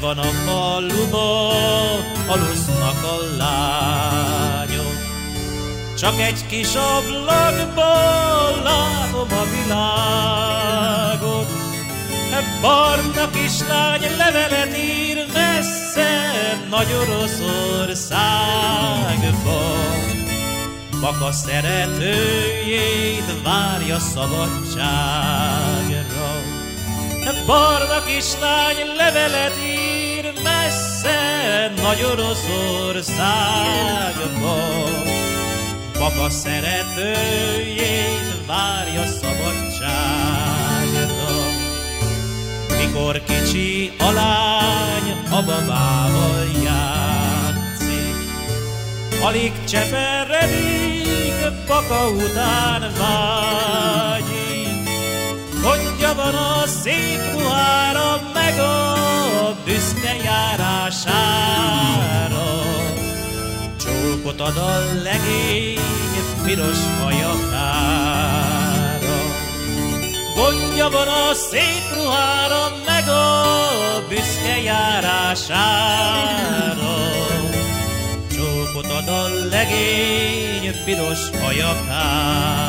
Van a faluba, alusznak a lányok. Csak egy kis ablakból látom a világot. Barna kislány levelet ír messze nagy Oroszországba. Baka szeretőjét várja szabadságra. Barna kislány levelet ír messze nagy Oroszországba. Baka szeretőjét várja szabadságra. Mikor kicsi a lány a babával játszik, alig cseperedik, baka után vágyik. Gondja van a szép ruhára, meg a büszke járására. Csókot ad a legény piros hajakára. Gondja van a szép ruhára, meg a büszke járására. Csókot ad a legény piros hajakára.